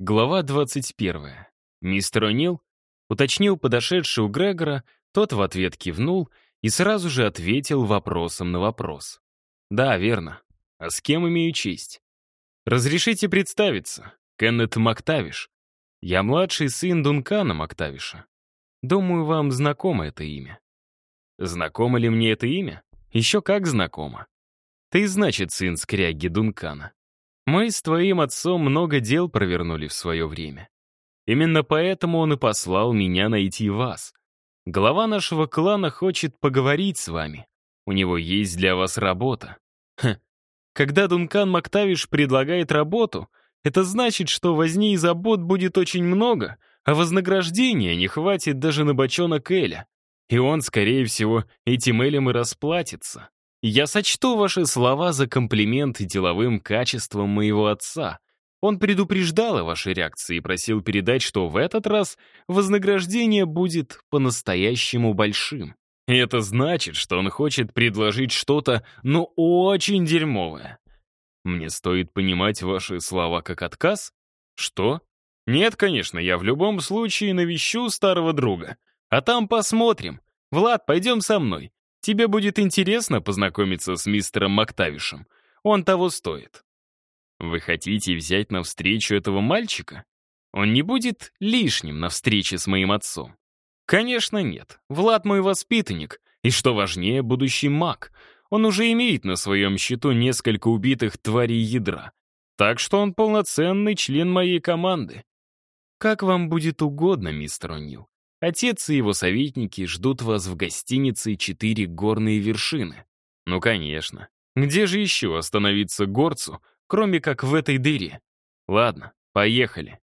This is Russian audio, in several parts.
Глава 21. Мистер О'Нил уточнил подошедший у Грегора, тот в ответ кивнул и сразу же ответил вопросом на вопрос. «Да, верно. А с кем имею честь?» «Разрешите представиться. Кеннет Мактавиш. Я младший сын Дункана Мактавиша. Думаю, вам знакомо это имя». «Знакомо ли мне это имя? Еще как знакомо. Ты, значит, сын скряги Дункана. Мы с твоим отцом много дел провернули в свое время. Именно поэтому он и послал меня найти вас. Глава нашего клана хочет поговорить с вами. У него есть для вас работа. Ха. Когда Дункан Мактавиш предлагает работу, это значит, что возни и забот будет очень много, а вознаграждения не хватит даже на бочонок Эля. И он, скорее всего, этим Элем и расплатится. Я сочту ваши слова за комплимент деловым качествам моего отца. Он предупреждал о вашей реакции и просил передать, что в этот раз вознаграждение будет по-настоящему большим. И это значит, что он хочет предложить что-то, ну, очень дерьмовое. Мне стоит понимать ваши слова как отказ? Что? Нет, конечно, я в любом случае навещу старого друга. А там посмотрим. Влад, пойдем со мной. Тебе будет интересно познакомиться с мистером Мактавишем. Он того стоит. Вы хотите взять на встречу этого мальчика? Он не будет лишним на встрече с моим отцом. Конечно, нет. Влад мой воспитанник, и, что важнее, будущий маг. Он уже имеет на своем счету несколько убитых тварей ядра. Так что он полноценный член моей команды. Как вам будет угодно, мистер О'Нил. Отец и его советники ждут вас в гостинице «Четыре горные вершины». Ну, конечно. Где же еще остановиться горцу, кроме как в этой дыре? Ладно, поехали.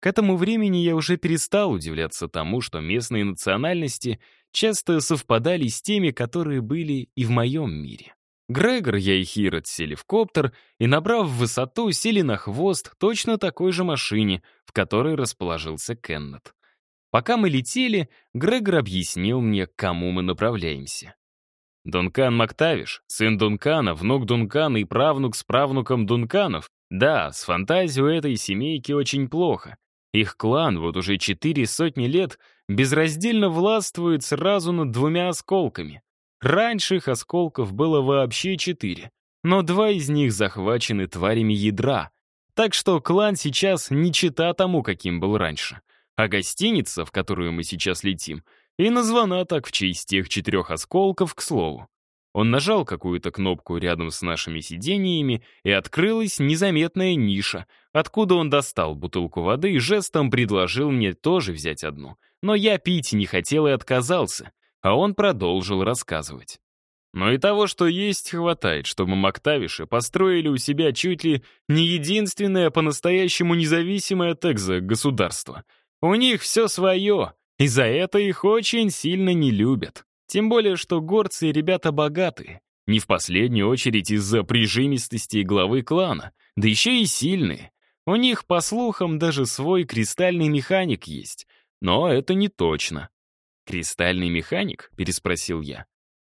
К этому времени я уже перестал удивляться тому, что местные национальности часто совпадали с теми, которые были и в моем мире. Грегор, я и Хирот сели в коптер и, набрав высоту, сели на хвост точно такой же машине, в которой расположился Кеннет. Пока мы летели, Грегор объяснил мне, к кому мы направляемся. Дункан Мактавиш, сын Дункана, внук Дункана и правнук с правнуком Дунканов. Да, с фантазией у этой семейки очень плохо. Их клан вот уже четыре сотни лет безраздельно властвует сразу над двумя осколками. Раньше их осколков было вообще четыре, но два из них захвачены тварями ядра. Так что клан сейчас не чита тому, каким был раньше. А гостиница, в которую мы сейчас летим, и названа так в честь тех четырех осколков, к слову. Он нажал какую-то кнопку рядом с нашими сидениями, и открылась незаметная ниша, откуда он достал бутылку воды и жестом предложил мне тоже взять одну. Но я пить не хотел и отказался, а он продолжил рассказывать. Но и того, что есть, хватает, чтобы Мактавиши построили у себя чуть ли не единственное по-настоящему независимое текзо-государство — у них все свое, и за это их очень сильно не любят. Тем более, что горцы ребята богатые. Не в последнюю очередь из-за прижимистости главы клана, да еще и сильные. У них, по слухам, даже свой кристальный механик есть. Но это не точно. «Кристальный механик?» — переспросил я.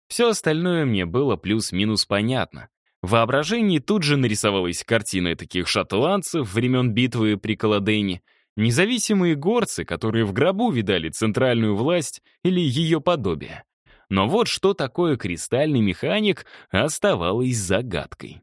Все остальное мне было плюс-минус понятно. В воображении тут же нарисовалась картина таких шотландцев времен битвы при Каладейне — Независимые горцы, которые в гробу видали центральную власть или ее подобие. Но вот что такое кристальный механик, оставалось загадкой.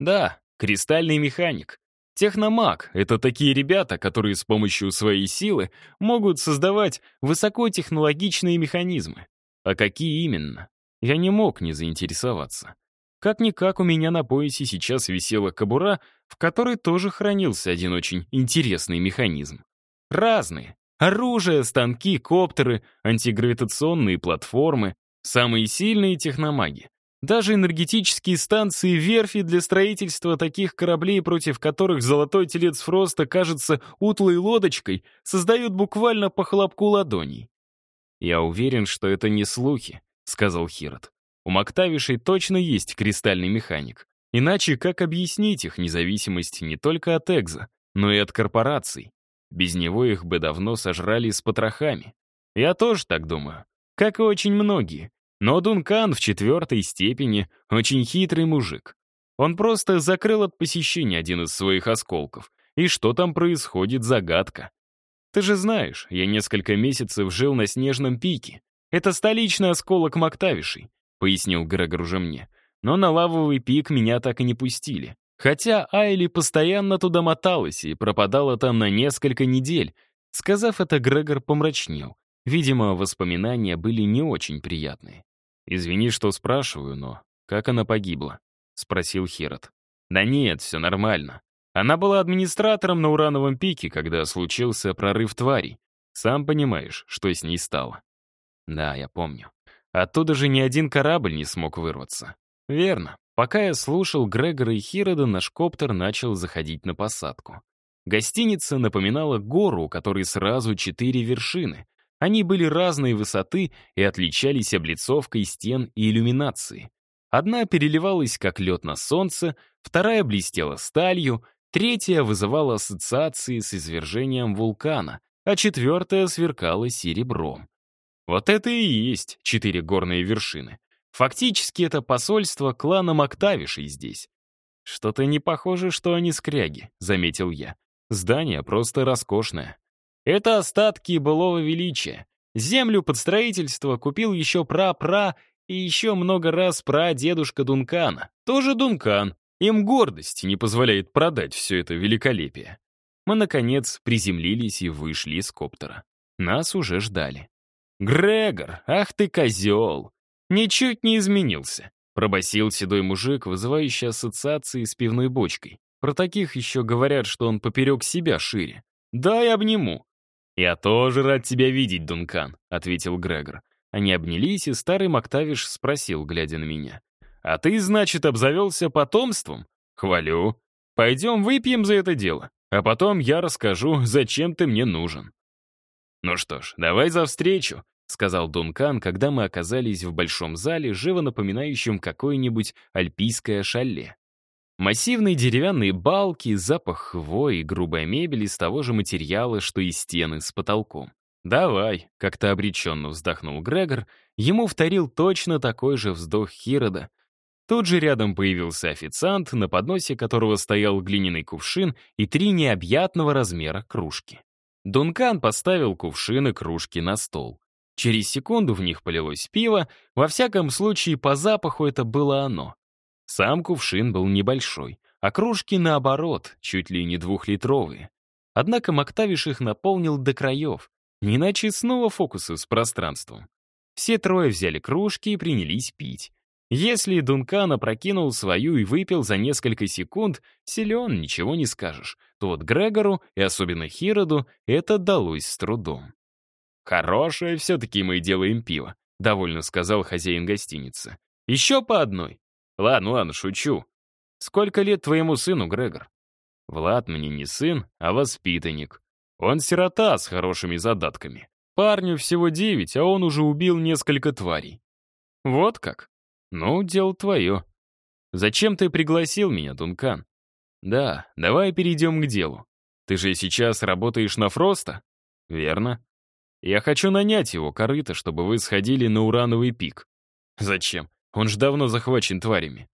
Да, кристальный механик. Техномаг — это такие ребята, которые с помощью своей силы могут создавать высокотехнологичные механизмы. А какие именно? Я не мог не заинтересоваться. Как-никак у меня на поясе сейчас висела кобура, в которой тоже хранился один очень интересный механизм. Разные. Оружие, станки, коптеры, антигравитационные платформы, самые сильные техномаги. Даже энергетические станции верфи для строительства таких кораблей, против которых золотой телец Фроста кажется утлой лодочкой, создают буквально по хлопку ладоней. «Я уверен, что это не слухи», — сказал Хирот. У Мактавишей точно есть кристальный механик. Иначе как объяснить их независимость не только от Экза, но и от корпораций? Без него их бы давно сожрали с потрохами. Я тоже так думаю. Как и очень многие. Но Дункан в четвертой степени очень хитрый мужик. Он просто закрыл от посещения один из своих осколков и что там происходит, загадка. Ты же знаешь, я несколько месяцев жил на Снежном пике. Это столичный осколок Мактавишей, пояснил Грегор уже мне. Но на лавовый пик меня так и не пустили. Хотя Айли постоянно туда моталась и пропадала там на несколько недель. Сказав это, Грегор помрачнел. Видимо, воспоминания были не очень приятные. «Извини, что спрашиваю, но как она погибла?» — спросил Херот. «Да нет, все нормально. Она была администратором на Урановом пике, когда случился прорыв тварей. Сам понимаешь, что с ней стало». «Да, я помню. Оттуда же ни один корабль не смог вырваться». «Верно. Пока я слушал Грегора и Хирода, наш коптер начал заходить на посадку. Гостиница напоминала гору, у которой сразу четыре вершины. Они были разной высоты и отличались облицовкой стен и иллюминацией. Одна переливалась, как лед на солнце, вторая блестела сталью, третья вызывала ассоциации с извержением вулкана, а четвертая сверкала серебром. Вот это и есть четыре горные вершины. Фактически это посольство клана Мактавишей здесь. «Что-то не похоже, что они скряги», — заметил я. «Здание просто роскошное». «Это остатки былого величия. Землю под строительство купил еще пра-пра и еще много раз пра-дедушка Дункана. Тоже Дункан. Им гордость не позволяет продать все это великолепие». Мы, наконец, приземлились и вышли из коптера. Нас уже ждали. «Грегор, ах ты козел!» «Ничуть не изменился», — пробасил седой мужик, вызывающий ассоциации с пивной бочкой. Про таких еще говорят, что он поперек себя шире. «Дай обниму». «Я тоже рад тебя видеть, Дункан», — ответил Грегор. Они обнялись, и старый Мактавиш спросил, глядя на меня. «А ты, значит, обзавелся потомством?» «Хвалю. Пойдем выпьем за это дело, а потом я расскажу, зачем ты мне нужен». «Ну что ж, давай за встречу», сказал Дункан, когда мы оказались в большом зале, живо напоминающем какое-нибудь альпийское шале. Массивные деревянные балки, запах хвои и грубая мебель из того же материала, что и стены с потолком. «Давай», — как-то обреченно вздохнул Грегор, ему вторил точно такой же вздох Хирода. Тут же рядом появился официант, на подносе которого стоял глиняный кувшин и три необъятного размера кружки. Дункан поставил кувшин и кружки на стол. Через секунду в них полилось пиво, во всяком случае по запаху это было оно. Сам кувшин был небольшой, а кружки, наоборот, чуть ли не двухлитровые. Однако Мактавиш их наполнил до краев, не иначе снова фокусы с пространством. Все трое взяли кружки и принялись пить. Если Дункан опрокинул свою и выпил за несколько секунд, силен, ничего не скажешь, то вот Грегору, и особенно Хироду, это далось с трудом. «Хорошее все-таки мы делаем пиво», — довольно сказал хозяин гостиницы. «Еще по одной». «Ладно, ладно, шучу. Сколько лет твоему сыну, Грегор?» «Влад мне не сын, а воспитанник. Он сирота с хорошими задатками. Парню всего девять, а он уже убил несколько тварей». «Вот как? Ну, дело твое. Зачем ты пригласил меня, Дункан?» «Да, давай перейдем к делу. Ты же сейчас работаешь на Фроста?» «Верно. Я хочу нанять его, корыто, чтобы вы сходили на урановый пик. Зачем? Он ж давно захвачен тварями.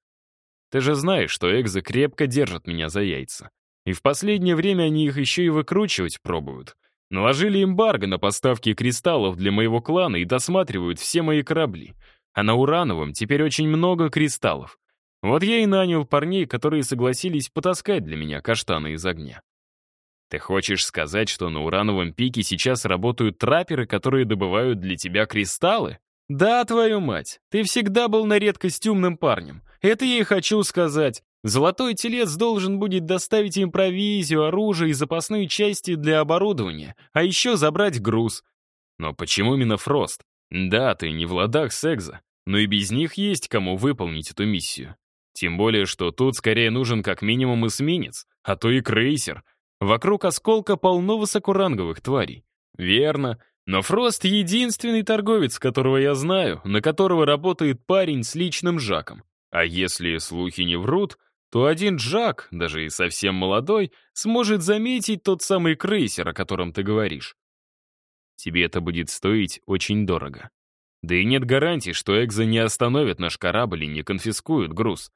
Ты же знаешь, что экзы крепко держат меня за яйца. И в последнее время они их еще и выкручивать пробуют. Наложили эмбарго на поставки кристаллов для моего клана и досматривают все мои корабли. А на Урановом теперь очень много кристаллов. Вот я и нанял парней, которые согласились потаскать для меня каштаны из огня. Ты хочешь сказать, что на урановом пике сейчас работают трапперы, которые добывают для тебя кристаллы? Да, твою мать, ты всегда был на редкость умным парнем. Это я и хочу сказать. Золотой телец должен будет доставить им провизию, оружие и запасные части для оборудования, а еще забрать груз. Но почему именно Фрост? Да, ты не в ладах секса, но и без них есть кому выполнить эту миссию. Тем более, что тут скорее нужен как минимум эсминец, а то и крейсер — Вокруг осколка полно высокоранговых тварей. Верно, но Фрост — единственный торговец, которого я знаю, на которого работает парень с личным Жаком. А если слухи не врут, то один Джак, даже и совсем молодой, сможет заметить тот самый крейсер, о котором ты говоришь. Тебе это будет стоить очень дорого. Да и нет гарантии, что Экза не остановит наш корабль и не конфискуют груз.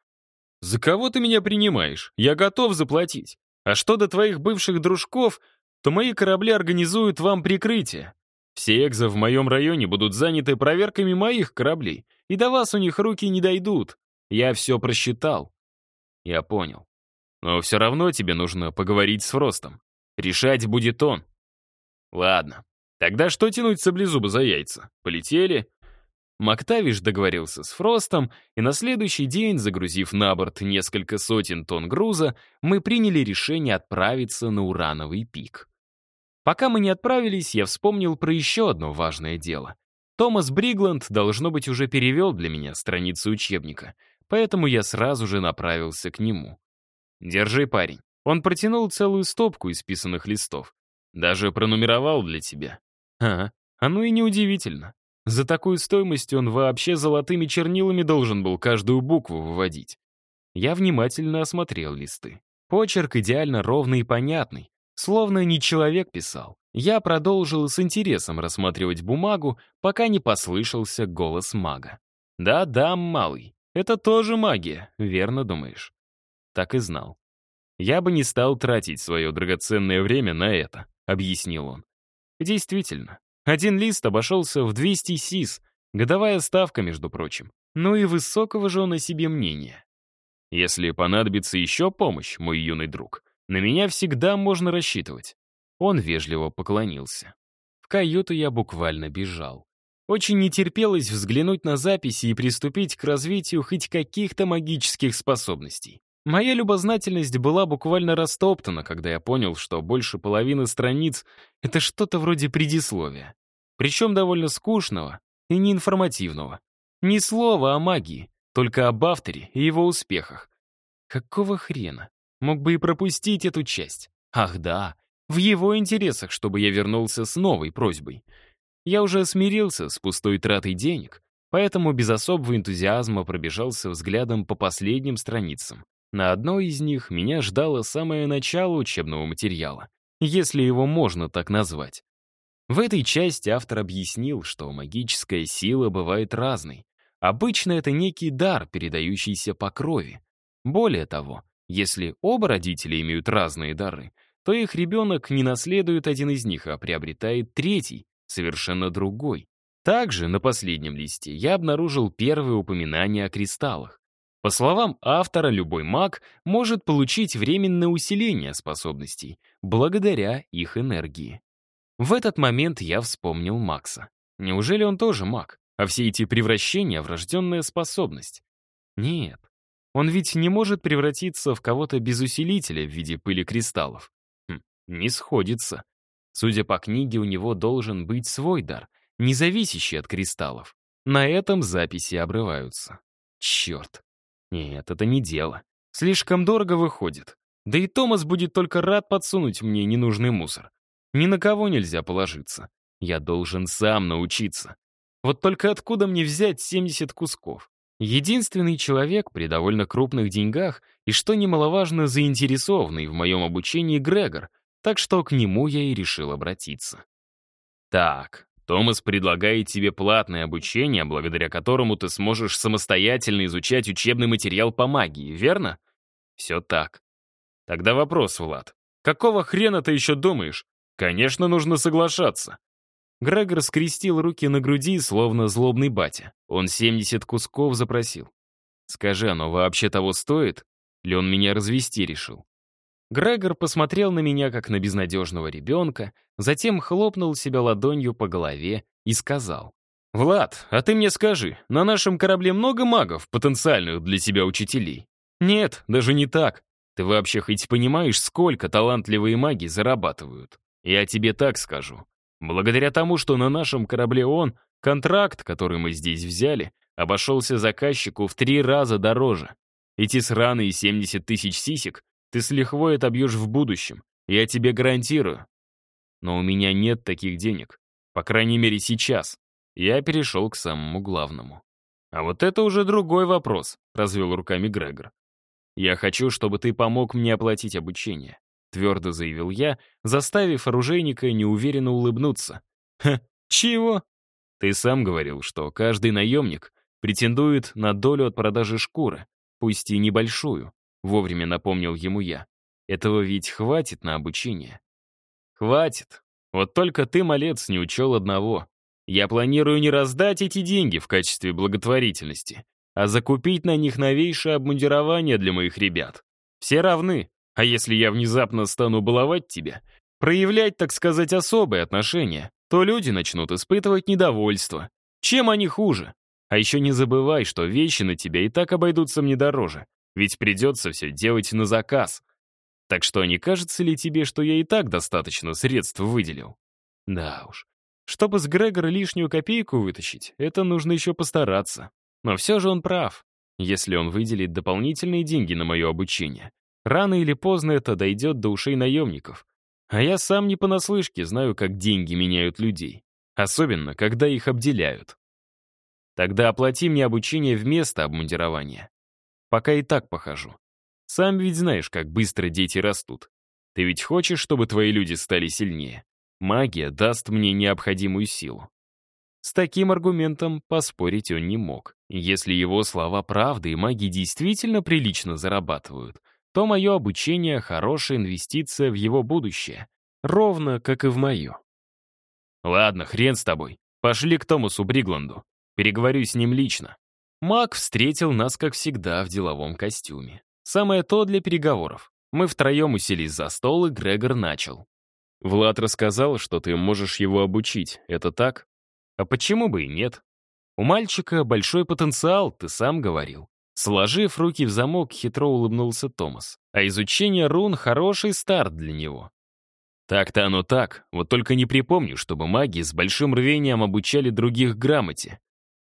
За кого ты меня принимаешь? Я готов заплатить. А что до твоих бывших дружков, то мои корабли организуют вам прикрытие. Все экзо в моем районе будут заняты проверками моих кораблей, и до вас у них руки не дойдут. Я все просчитал. Я понял. Но все равно тебе нужно поговорить с Фростом. Решать будет он. Ладно. Тогда что тянуть саблезуба за яйца? Полетели? Мактавиш договорился с Фростом, и на следующий день, загрузив на борт несколько сотен тонн груза, мы приняли решение отправиться на Урановый пик. Пока мы не отправились, я вспомнил про еще одно важное дело. Томас Бригланд, должно быть, уже перевел для меня страницу учебника, поэтому я сразу же направился к нему. «Держи, парень». Он протянул целую стопку исписанных листов. Даже пронумеровал для тебя. Ага, оно и неудивительно. За такую стоимость он вообще золотыми чернилами должен был каждую букву выводить. Я внимательно осмотрел листы. Почерк идеально ровный и понятный, словно не человек писал. Я продолжил с интересом рассматривать бумагу, пока не послышался голос мага. «Да-да, малый, это тоже магия, верно думаешь?» Так и знал. «Я бы не стал тратить свое драгоценное время на это», — объяснил он. Действительно, один лист обошелся в 200 сис, годовая ставка, между прочим. Ну и высокого же он о себе мнения. Если понадобится еще помощь, мой юный друг, на меня всегда можно рассчитывать. Он вежливо поклонился. В каюту я буквально бежал. Очень не терпелось взглянуть на записи и приступить к развитию хоть каких-то магических способностей. Моя любознательность была буквально растоптана, когда я понял, что больше половины страниц — это что-то вроде предисловия. Причем довольно скучного и неинформативного. Ни слова о магии, только об авторе и его успехах. Какого хрена? Мог бы и пропустить эту часть. Ах да, в его интересах, чтобы я вернулся с новой просьбой. Я уже смирился с пустой тратой денег, поэтому без особого энтузиазма пробежался взглядом по последним страницам. На одной из них меня ждало самое начало учебного материала, если его можно так назвать. В этой части автор объяснил, что магическая сила бывает разной. Обычно это некий дар, передающийся по крови. Более того, если оба родителя имеют разные дары, то их ребенок не наследует один из них, а приобретает третий, совершенно другой. Также на последнем листе я обнаружил первое упоминание о кристаллах. По словам автора, любой маг может получить временное усиление способностей благодаря их энергии. В этот момент я вспомнил Макса. Неужели он тоже маг, а все эти превращения — врожденная способность? Нет. Он ведь не может превратиться в кого-то без усилителя в виде пыли кристаллов. Хм, не сходится. Судя по книге, у него должен быть свой дар, не зависящий от кристаллов. На этом записи обрываются. Черт. Нет, это не дело. Слишком дорого выходит. Да и Томас будет только рад подсунуть мне ненужный мусор. Ни на кого нельзя положиться. Я должен сам научиться. Вот только откуда мне взять 70 кусков? Единственный человек при довольно крупных деньгах и, что немаловажно, заинтересованный в моем обучении Грегор, так что к нему я и решил обратиться. Так, Томас предлагает тебе платное обучение, благодаря которому ты сможешь самостоятельно изучать учебный материал по магии, верно? Все так. Тогда вопрос, Влад. Какого хрена ты еще думаешь? Конечно, нужно соглашаться. Грегор скрестил руки на груди, словно злобный батя. Он 70 кусков запросил. Скажи, оно вообще того стоит? Ли он меня развести решил? Грегор посмотрел на меня, как на безнадежного ребенка, затем хлопнул себя ладонью по голове и сказал. «Влад, а ты мне скажи, на нашем корабле много магов, потенциальных для тебя учителей?» «Нет, даже не так. Ты вообще хоть понимаешь, сколько талантливые маги зарабатывают? Я тебе так скажу. Благодаря тому, что на нашем корабле он, контракт, который мы здесь взяли, обошелся заказчику в три раза дороже. Эти сраные 70 тысяч сисек ты с лихвой отобьешь в будущем, я тебе гарантирую. Но у меня нет таких денег. По крайней мере, сейчас. Я перешел к самому главному. А вот это уже другой вопрос, развел руками Грегор. Я хочу, чтобы ты помог мне оплатить обучение. Твердо заявил я, заставив оружейника неуверенно улыбнуться. «Ха, чего?» «Ты сам говорил, что каждый наемник претендует на долю от продажи шкуры, пусть и небольшую. Вовремя напомнил ему я. Этого ведь хватит на обучение. Хватит. Вот только ты, малец, не учел одного. Я планирую не раздать эти деньги в качестве благотворительности, а закупить на них новейшее обмундирование для моих ребят. Все равны, а если я внезапно стану баловать тебя, проявлять, так сказать, особые отношения, то люди начнут испытывать недовольство. Чем они хуже? А еще не забывай, что вещи на тебя и так обойдутся мне дороже, ведь придется все делать на заказ. Так что не кажется ли тебе, что я и так достаточно средств выделил? Да уж. Чтобы с Грегора лишнюю копейку вытащить, это нужно еще постараться. Но все же он прав. Если он выделит дополнительные деньги на мое обучение, рано или поздно это дойдет до ушей наемников. А я сам не понаслышке знаю, как деньги меняют людей. Особенно, когда их обделяют. Тогда оплати мне обучение вместо обмундирования. Пока и так похожу. Сам ведь знаешь, как быстро дети растут. Ты ведь хочешь, чтобы твои люди стали сильнее? Магия даст мне необходимую силу. С таким аргументом поспорить он не мог. Если его слова правды и маги действительно прилично зарабатывают, то мое обучение — хорошая инвестиция в его будущее, ровно как и в мое. Ладно, хрен с тобой. Пошли к Томасу Бригланду. Переговорю с ним лично. Маг встретил нас, как всегда, в деловом костюме. Самое то для переговоров. Мы втроем уселись за стол, и Грегор начал. «Влад рассказал, что ты можешь его обучить. Это так?» «А почему бы и нет? У мальчика большой потенциал, ты сам говорил». Сложив руки в замок, хитро улыбнулся Томас. «А изучение рун — хороший старт для него. Так-то оно так, вот только не припомню, чтобы маги с большим рвением обучали других грамоте.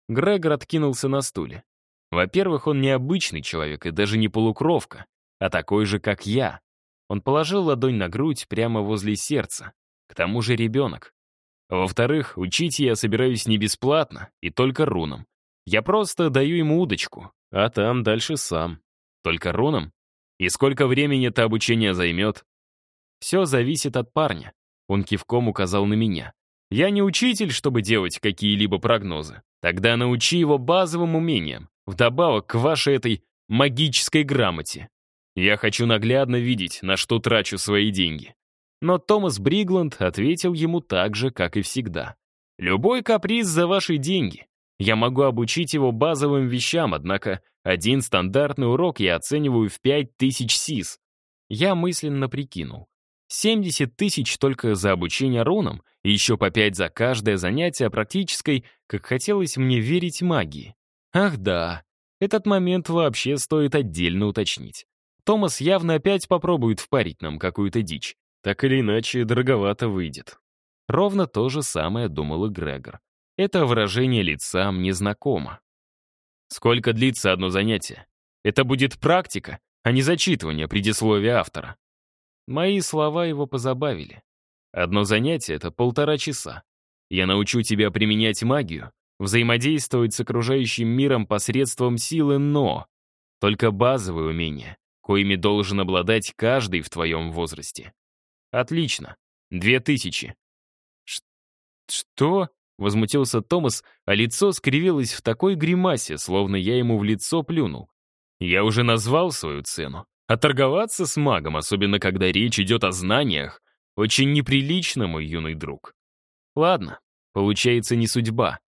Грегор откинулся на стуле. Во-первых, он не обычный человек и даже не полукровка, а такой же, как я. Он положил ладонь на грудь прямо возле сердца. К тому же ребенок. Во-вторых, учить я собираюсь не бесплатно и только рунам. Я просто даю ему удочку, а там дальше сам. Только рунам? И сколько времени это обучение займет? Все зависит от парня. Он кивком указал на меня. Я не учитель, чтобы делать какие-либо прогнозы. Тогда научи его базовым умениям, вдобавок к вашей этой магической грамоте. Я хочу наглядно видеть, на что трачу свои деньги. Но Томас Бригланд ответил ему так же, как и всегда. «Любой каприз за ваши деньги. Я могу обучить его базовым вещам, однако один стандартный урок я оцениваю в 5000 СИС». Я мысленно прикинул. 70 тысяч только за обучение рунам и еще по 5 за каждое занятие практической, как хотелось мне верить магии. Ах да, этот момент вообще стоит отдельно уточнить. Томас явно опять попробует впарить нам какую-то дичь. Так или иначе, дороговато выйдет. Ровно то же самое думал и Грегор. Это выражение лица мне знакомо. Сколько длится одно занятие? Это будет практика, а не зачитывание предисловия автора. Мои слова его позабавили. Одно занятие — это полтора часа. Я научу тебя применять магию, взаимодействовать с окружающим миром посредством силы «но». Только базовые умения, коими должен обладать каждый в твоем возрасте. Отлично. Две тысячи. «Что?» — возмутился Томас, а лицо скривилось в такой гримасе, словно я ему в лицо плюнул. «Я уже назвал свою цену. А торговаться с магом, особенно когда речь идет о знаниях, очень неприлично, мой юный друг. Ладно, получается не судьба.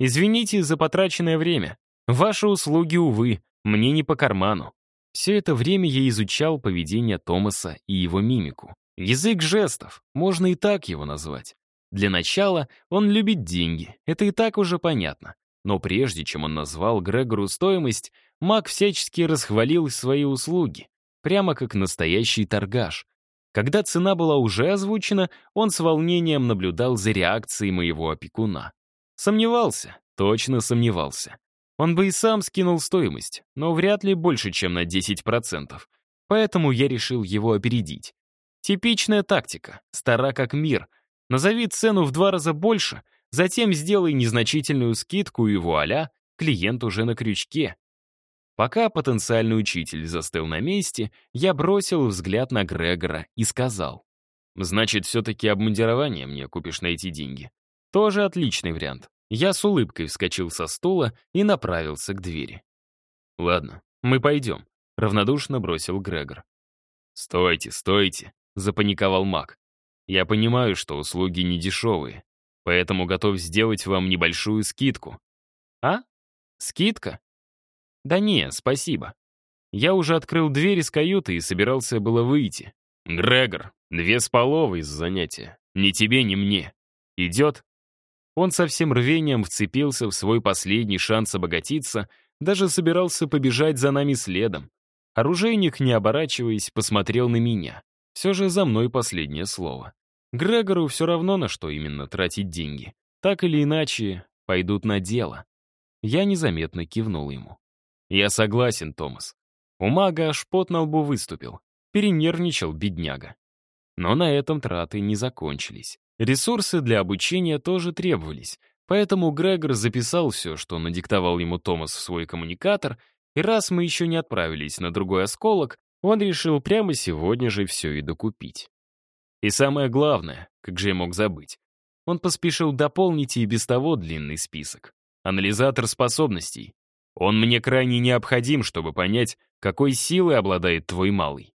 Извините за потраченное время. Ваши услуги, увы, мне не по карману. Все это время я изучал поведение Томаса и его мимику. Язык жестов, можно и так его назвать. Для начала он любит деньги, это и так уже понятно. Но прежде чем он назвал Грегору стоимость, маг всячески расхвалил свои услуги прямо как настоящий торгаш. Когда цена была уже озвучена, он с волнением наблюдал за реакцией моего опекуна. Сомневался, точно сомневался. Он бы и сам скинул стоимость, но вряд ли больше, чем на 10%. Поэтому я решил его опередить. Типичная тактика, стара как мир. Назови цену в два раза больше, затем сделай незначительную скидку и вуаля, клиент уже на крючке. Пока потенциальный учитель застыл на месте, я бросил взгляд на Грегора и сказал. «Значит, все-таки обмундирование мне купишь на эти деньги. Тоже отличный вариант». Я с улыбкой вскочил со стула и направился к двери. «Ладно, мы пойдем», — равнодушно бросил Грегор. «Стойте, стойте», — запаниковал маг. «Я понимаю, что услуги не дешевые, поэтому готов сделать вам небольшую скидку». «А? Скидка?» «Да не, спасибо. Я уже открыл дверь из каюты и собирался было выйти. Грегор, две с половой из занятия. Ни тебе, ни мне. Идет?» Он со всем рвением вцепился в свой последний шанс обогатиться, даже собирался побежать за нами следом. Оружейник, не оборачиваясь, посмотрел на меня. Все же за мной последнее слово. Грегору все равно, на что именно тратить деньги. Так или иначе, пойдут на дело. Я незаметно кивнул ему. «Я согласен, Томас». У мага аж пот на лбу выступил. Перенервничал бедняга. Но на этом траты не закончились. Ресурсы для обучения тоже требовались, поэтому Грегор записал все, что надиктовал ему Томас в свой коммуникатор, и раз мы еще не отправились на другой осколок, он решил прямо сегодня же все и докупить. И самое главное, как же я мог забыть, он поспешил дополнить и без того длинный список. Анализатор способностей. Он мне крайне необходим, чтобы понять, какой силой обладает твой малый.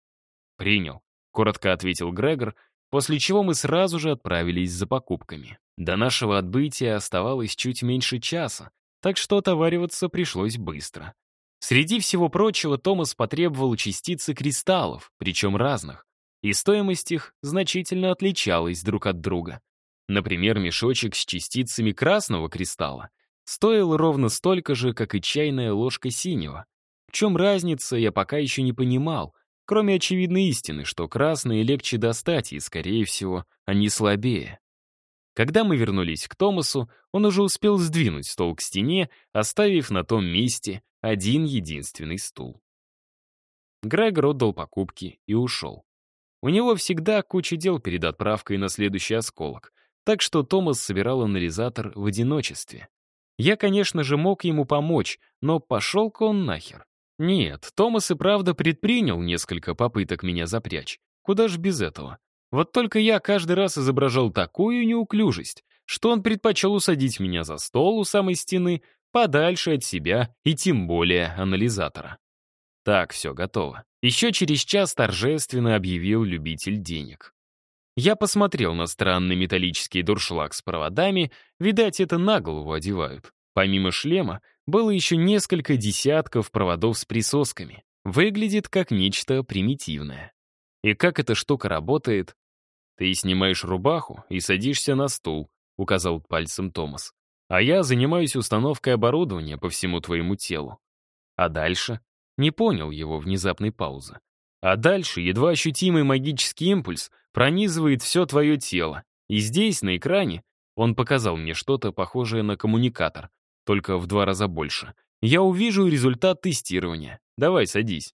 «Принял», — коротко ответил Грегор, после чего мы сразу же отправились за покупками. До нашего отбытия оставалось чуть меньше часа, так что отовариваться пришлось быстро. Среди всего прочего Томас потребовал частицы кристаллов, причем разных, и стоимость их значительно отличалась друг от друга. Например, мешочек с частицами красного кристалла стоил ровно столько же, как и чайная ложка синего. В чем разница, я пока еще не понимал, Кроме очевидной истины, что красные легче достать, и, скорее всего, они слабее. Когда мы вернулись к Томасу, он уже успел сдвинуть стол к стене, оставив на том месте один единственный стул. Грегор отдал покупки и ушел. У него всегда куча дел перед отправкой на следующий осколок, так что Томас собирал анализатор в одиночестве. Я, конечно же, мог ему помочь, но пошел-ка он нахер. Нет, Томас и правда предпринял несколько попыток меня запрячь. Куда ж без этого? Вот только я каждый раз изображал такую неуклюжесть, что он предпочел усадить меня за стол у самой стены, подальше от себя и тем более анализатора. Так, все, готово. Еще через час торжественно объявил любитель денег. Я посмотрел на странный металлический дуршлаг с проводами, видать, это на голову одевают. Помимо шлема, было еще несколько десятков проводов с присосками. Выглядит как нечто примитивное. И как эта штука работает? Ты снимаешь рубаху и садишься на стул, указал пальцем Томас. А я занимаюсь установкой оборудования по всему твоему телу. А дальше? Не понял его внезапной паузы. А дальше едва ощутимый магический импульс пронизывает все твое тело. И здесь, на экране, он показал мне что-то похожее на коммуникатор, только в два раза больше. Я увижу результат тестирования. Давай, садись.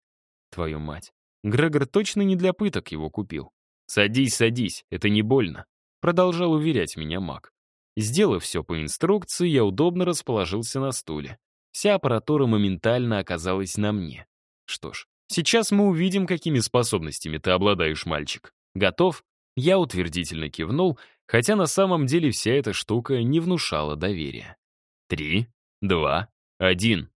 Твою мать. Грегор точно не для пыток его купил. Садись, садись, это не больно. Продолжал уверять меня маг. Сделав все по инструкции, я удобно расположился на стуле. Вся аппаратура моментально оказалась на мне. Что ж, сейчас мы увидим, какими способностями ты обладаешь, мальчик. Готов? Я утвердительно кивнул, хотя на самом деле вся эта штука не внушала доверия. Три, два, один.